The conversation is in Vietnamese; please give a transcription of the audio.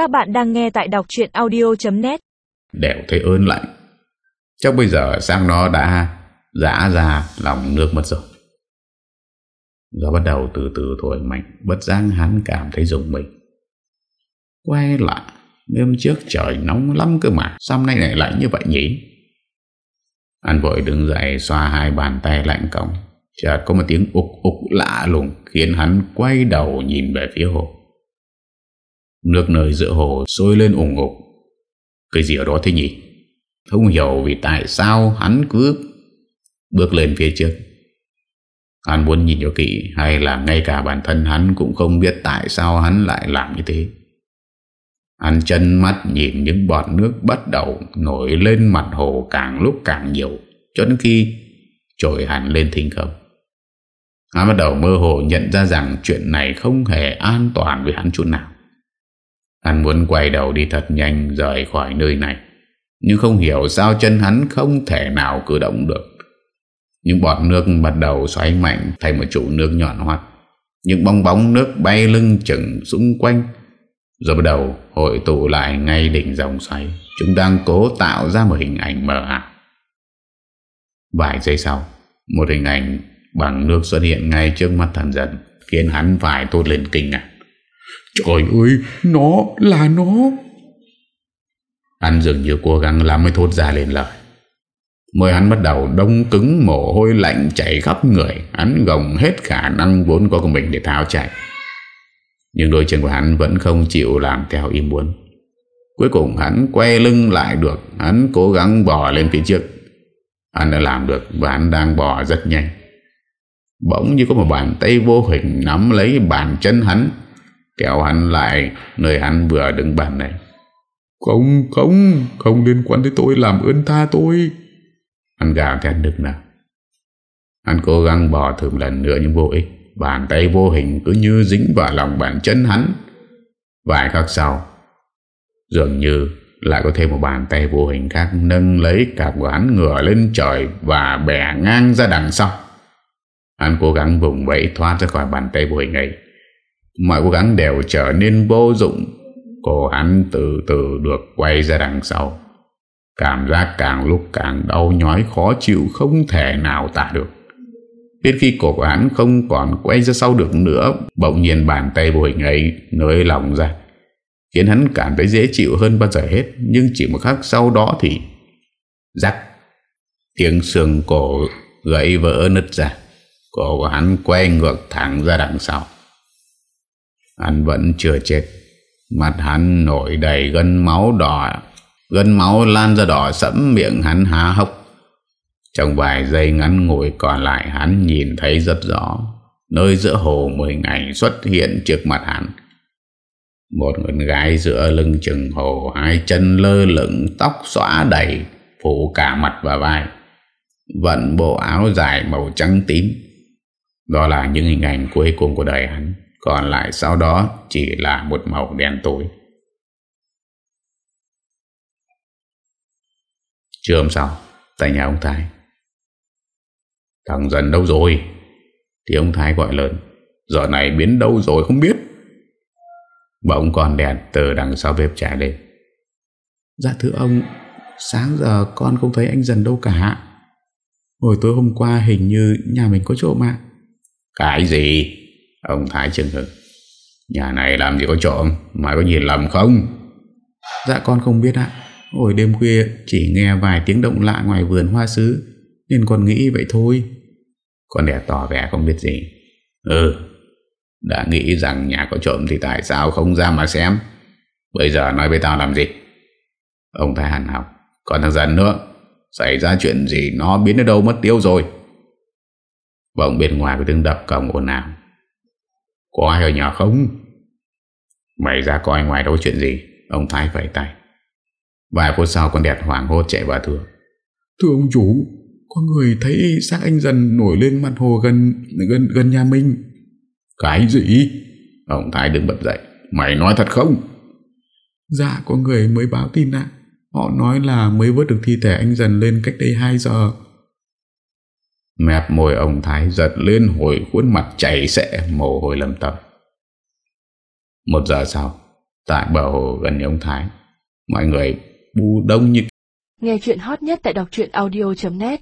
Các bạn đang nghe tại đọc chuyện audio.net Đều thấy ơn lạnh Chắc bây giờ sang nó đã Dã ra lòng nước mất rồi. Gió bắt đầu từ từ thổi mạnh Bất giác hắn cảm thấy rùng mình. Quay lại, Đêm trước trời nóng lắm cơ mà, Sao nay lại lạnh như vậy nhỉ? Anh vội đứng dậy, Xoa hai bàn tay lạnh cổng Chợt có một tiếng ục ục lạ lùng Khiến hắn quay đầu nhìn về phía hồ. Nước nơi giữa hồ sôi lên ủng ngục. Cái gì ở đó thế nhỉ? Không hiểu vì tại sao hắn cứ bước lên phía trước. Hắn muốn nhìn cho kỹ, Hay là ngay cả bản thân hắn cũng không biết Tại sao hắn lại làm như thế. Hắn chân mắt nhìn những bọt nước bắt đầu Nổi lên mặt hồ càng lúc càng nhiều, Cho đến khi trồi hẳn lên thinh không. Hắn bắt đầu mơ hồ nhận ra rằng Chuyện này không hề an toàn với hắn chút nào. Hắn muốn quay đầu đi thật nhanh, rời khỏi nơi này. Nhưng không hiểu sao chân hắn không thể nào cử động được. Những bọt nước bắt đầu xoay mạnh thành một trụ nước nhọn hoắt. Những bong bóng nước bay lưng chừng xung quanh. Rồi bắt đầu hội tụ lại ngay đỉnh dòng xoáy. Chúng đang cố tạo ra một hình ảnh mờ ảo. Vài giây sau, Một hình ảnh bằng nước xuất hiện ngay trước mắt thần dần Khiến hắn phải tốt lên kinh ngạc. Trời ơi, Nó là nó. Anh dường như cố gắng lắm mới thốt ra lên lời. Môi hắn bắt đầu đông cứng, mồ hôi lạnh chảy khắp người. Hắn gồng hết khả năng vốn có của mình để tháo chạy. Nhưng đôi chân của hắn vẫn không chịu làm theo ý muốn. Cuối cùng hắn quay lưng lại được. Hắn cố gắng bò lên phía trước. Hắn đã làm được và hắn đang bò rất nhanh. Bỗng như có một bàn tay vô hình nắm lấy bàn chân hắn. Kéo hắn lại, nơi hắn vừa đứng bàn này. Không không Không liên quan tới tôi, làm ơn tha tôi. Hắn gào thét được nào Hắn cố gắng bỏ thử một lần nữa nhưng vô ích. Bàn tay vô hình cứ như dính vào lòng bàn chân hắn. Vài khắc sau, Dường như lại có thêm một bàn tay vô hình khác Nâng lấy cặp của hắn ngửa lên trời Và bẻ ngang ra đằng sau. Hắn cố gắng vùng vẫy thoát ra khỏi bàn tay vô hình ấy. Mọi cố gắng đều trở nên vô dụng. Cổ hắn từ từ được quay ra đằng sau. Cảm giác càng lúc càng đau nhói khó chịu không thể nào tả được. Đến khi cổ của hắn không còn quay ra sau được nữa, Bỗng nhiên bàn tay vô hình ấy nới lòng ra, Khiến hắn cảm thấy dễ chịu hơn bao giờ hết. Nhưng chỉ một khắc sau đó thì Rắc, Tiếng xương cổ gãy vỡ nứt ra. Cổ của hắn quay ngược thẳng ra đằng sau. Hắn vẫn chưa chết. Mặt hắn nổi đầy gân máu đỏ. Gân máu lan ra đỏ sẫm, miệng hắn há hốc. Trong vài giây ngắn ngồi còn lại, Hắn nhìn thấy rất rõ Nơi giữa hồ một hình ảnh xuất hiện trước mặt hắn. Một người gái giữa lưng chừng hồ, Hai chân lơ lửng, Tóc xóa đầy, Phủ cả mặt và vai. Vận bộ áo dài màu trắng tím. Đó là những hình ảnh cuối cùng của đời hắn còn lại sau đó chỉ là một màu đen tối. Trưa hôm sau Tại nhà ông Thái. Thằng dần đâu rồi? Thì ông Thái gọi lớn. Giờ này biến đâu rồi không biết. Bỗng con đèn từ đằng sau bếp trả lên. Dạ thưa ông Sáng giờ con không thấy anh dần đâu cả. Hồi tối hôm qua hình như nhà mình có trộm ạ. Cái gì Ông Thái chừng hực Nhà này làm gì có trộm Mà có nhìn lầm không? Dạ con không biết ạ. Hồi đêm khuya chỉ nghe vài tiếng động lạ ngoài vườn hoa sứ Nên con nghĩ vậy thôi. Con đẹp tỏ vẻ không biết gì. Ừ Đã nghĩ rằng nhà có trộm thì tại sao không ra mà xem? Bây giờ nói với tao làm gì? Ông Thái hẳn học. Còn thằng dần nữa Xảy ra chuyện gì nó biến ở đâu mất tiêu rồi? Bỗng bên ngoài có tiếng đập cổng ồn ào có ai ở nhà không? Mày ra coi ngoài đâu chuyện gì? Ông Thái vẫy tay. Vài phút sau con đẹp hoảng hốt chạy vào thưa. Thưa ông chủ Có người thấy xác anh dần nổi lên mặt hồ gần gần gần nhà mình. Cái gì? Ông Thái đứng bật dậy. Mày nói thật không? Dạ có người mới báo tin ạ. Họ nói là mới vớt được thi thể anh dần lên cách đây 2 giờ Mẹp môi ông Thái giật lên hồi khuôn mặt chảy xệ mồ hôi lầm tâm. Một giờ sau, Tại bờ hồ gần nhà ông Thái Mọi người bu đông như Nghe chuyện hot nhất tại đọc audio.net